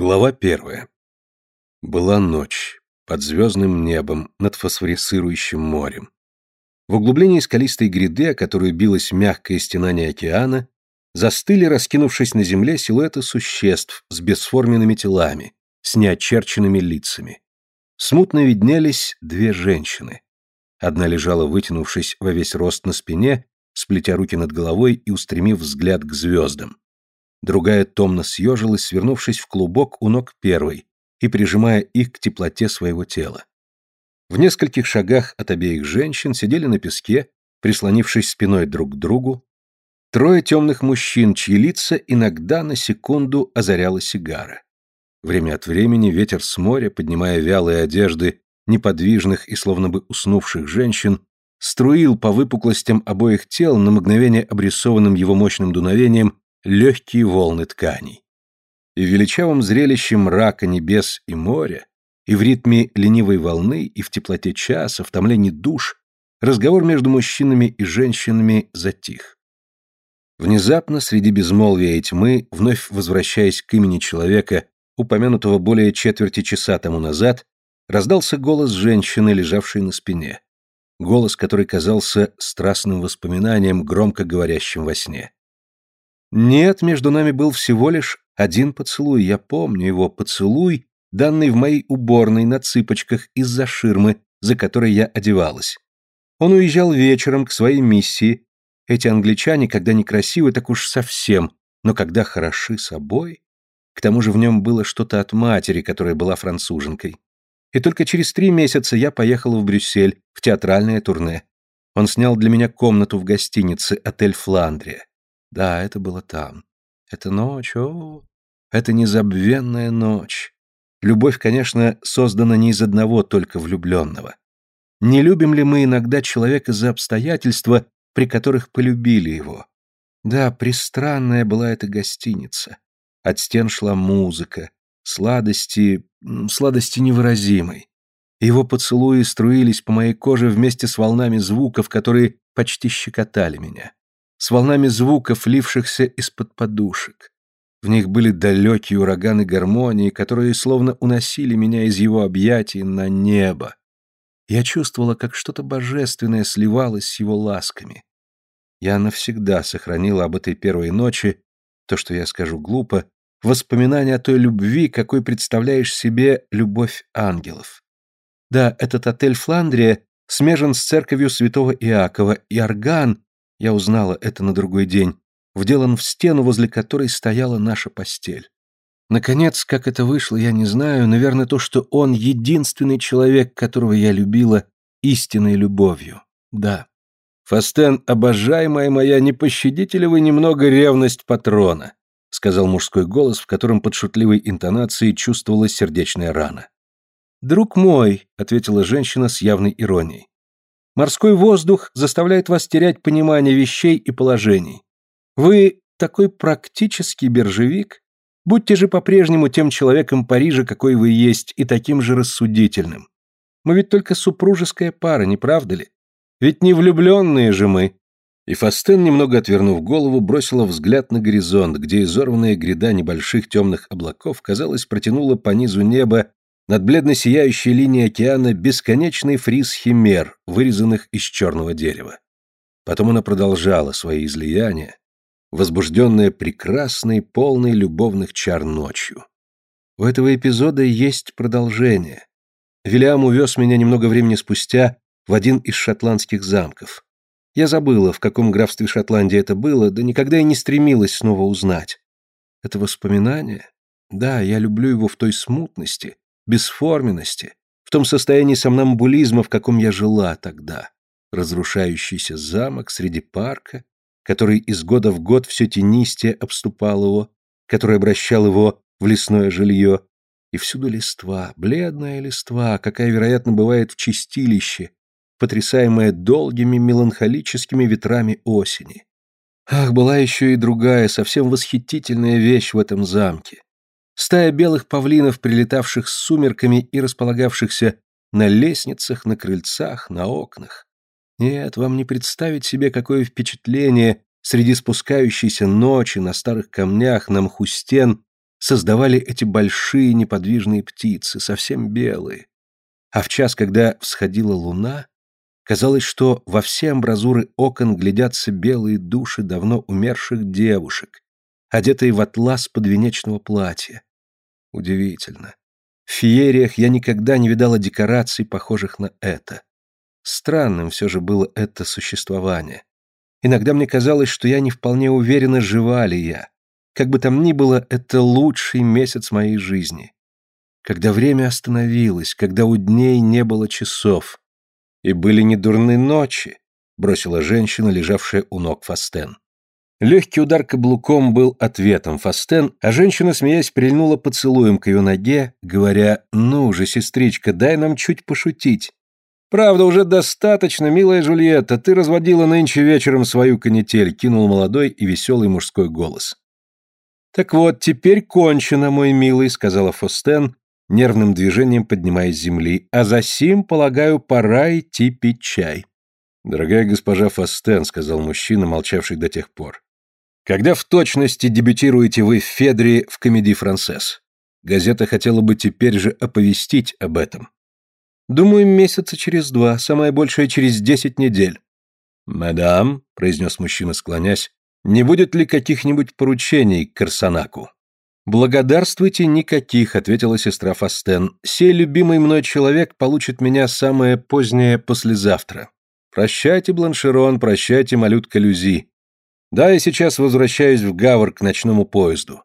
Глава первая. Была ночь, под звездным небом, над фосфорицирующим морем. В углублении скалистой гряды, о которую билось мягкое стенание океана, застыли, раскинувшись на земле, силуэты существ с бесформенными телами, с неочерченными лицами. Смутно виднелись две женщины. Одна лежала, вытянувшись во весь рост на спине, сплетя руки над головой и устремив взгляд к звездам. Другая томно съежилась, свернувшись в клубок у ног первой и прижимая их к теплоте своего тела. В нескольких шагах от обеих женщин сидели на песке, прислонившись спиной друг к другу, трое темных мужчин, чьи лица иногда на секунду озаряла сигара. Время от времени ветер с моря, поднимая вялые одежды неподвижных и словно бы уснувших женщин, струил по выпуклостям обоих тел на мгновение обрисованным его мощным дуновением легкие волны тканей. И в величавом зрелище мрака небес и моря, и в ритме ленивой волны, и в теплоте часа, в томлении душ, разговор между мужчинами и женщинами затих. Внезапно, среди безмолвия и тьмы, вновь возвращаясь к имени человека, упомянутого более четверти часа тому назад, раздался голос женщины, лежавшей на спине. Голос, который казался страстным воспоминанием, громко говорящим во сне. Нет, между нами был всего лишь один поцелуй, я помню его, поцелуй, данный в моей уборной на цыпочках из-за ширмы, за которой я одевалась. Он уезжал вечером к своей миссии. Эти англичане, когда не красивы, так уж совсем, но когда хороши собой... К тому же в нем было что-то от матери, которая была француженкой. И только через три месяца я поехала в Брюссель, в театральное турне. Он снял для меня комнату в гостинице «Отель Фландрия». Да, это было там. Это ночь, о, это незабвенная ночь. Любовь, конечно, создана не из одного только влюбленного. Не любим ли мы иногда человека за обстоятельства, при которых полюбили его? Да, пристранная была эта гостиница. От стен шла музыка, сладости, сладости невыразимой. Его поцелуи струились по моей коже вместе с волнами звуков, которые почти щекотали меня с волнами звуков, лившихся из-под подушек. В них были далекие ураганы гармонии, которые словно уносили меня из его объятий на небо. Я чувствовала, как что-то божественное сливалось с его ласками. Я навсегда сохранила об этой первой ночи, то, что я скажу глупо, воспоминания о той любви, какой представляешь себе любовь ангелов. Да, этот отель Фландрия смежен с церковью святого Иакова, и орган, я узнала это на другой день, вделан в стену, возле которой стояла наша постель. Наконец, как это вышло, я не знаю, наверное, то, что он единственный человек, которого я любила истинной любовью. Да. Фастен, обожаемая моя, не пощадите ли вы немного ревность патрона? сказал мужской голос, в котором под шутливой интонацией чувствовалась сердечная рана. «Друг мой», — ответила женщина с явной иронией, Морской воздух заставляет вас терять понимание вещей и положений. Вы такой практический биржевик. Будьте же по-прежнему тем человеком Парижа, какой вы есть, и таким же рассудительным. Мы ведь только супружеская пара, не правда ли? Ведь не влюбленные же мы. И Фастен, немного отвернув голову, бросила взгляд на горизонт, где изорванная гряда небольших темных облаков, казалось, протянула по низу неба над бледно сияющей линией океана бесконечный фриз химер, вырезанных из черного дерева. Потом она продолжала свои излияния, возбужденная прекрасной, полной любовных чар ночью. У этого эпизода есть продолжение. Вильям увез меня немного времени спустя в один из шотландских замков. Я забыла, в каком графстве Шотландии это было, да никогда и не стремилась снова узнать. Это воспоминание? Да, я люблю его в той смутности, бесформенности, в том состоянии сомнамбулизма, в каком я жила тогда. Разрушающийся замок среди парка, который из года в год все тенистее обступал его, который обращал его в лесное жилье, и всюду листва, бледная листва, какая, вероятно, бывает в чистилище, потрясаемая долгими меланхолическими ветрами осени. Ах, была еще и другая, совсем восхитительная вещь в этом замке. Стая белых павлинов, прилетавших с сумерками и располагавшихся на лестницах, на крыльцах, на окнах. Нет, вам не представить себе, какое впечатление среди спускающейся ночи на старых камнях, на мху стен создавали эти большие неподвижные птицы, совсем белые. А в час, когда всходила луна, казалось, что во все амбразуры окон глядятся белые души давно умерших девушек, одетые в атлас подвенечного платья. Удивительно. В феериях я никогда не видала декораций, похожих на это. Странным все же было это существование. Иногда мне казалось, что я не вполне уверена, жива ли я. Как бы там ни было, это лучший месяц моей жизни. Когда время остановилось, когда у дней не было часов. И были не дурны ночи, бросила женщина, лежавшая у ног Фастен. Легкий удар каблуком был ответом Фастен, а женщина, смеясь, прильнула поцелуем к ее ноге, говоря «Ну же, сестричка, дай нам чуть пошутить». «Правда, уже достаточно, милая Жульетта, ты разводила нынче вечером свою канитель», кинул молодой и веселый мужской голос. «Так вот, теперь кончено, мой милый», — сказала Фостен, нервным движением поднимаясь с земли, «а за сим, полагаю, пора идти пить чай». «Дорогая госпожа Фостен», — сказал мужчина, молчавший до тех пор, «когда в точности дебютируете вы в Федре в комедии «Францесс»? Газета хотела бы теперь же оповестить об этом». Думаю, месяца через два, самое большее через десять недель. Мадам, произнес мужчина, склонясь, не будет ли каких-нибудь поручений к Карсанаку? Благодарствуйте, никаких, ответила сестра Фастен. Сей любимый мной человек получит меня самое позднее послезавтра. Прощайте, Бланшерон, прощайте, малютка Люзи. Да, я сейчас возвращаюсь в Гавр к ночному поезду.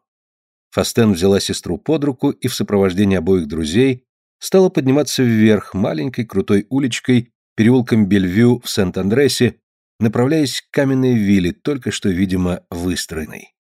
Фастен взяла сестру под руку и в сопровождении обоих друзей стала подниматься вверх маленькой крутой уличкой, переулком Бельвю в Сент-Андресе, направляясь к каменной вилле, только что, видимо, выстроенной.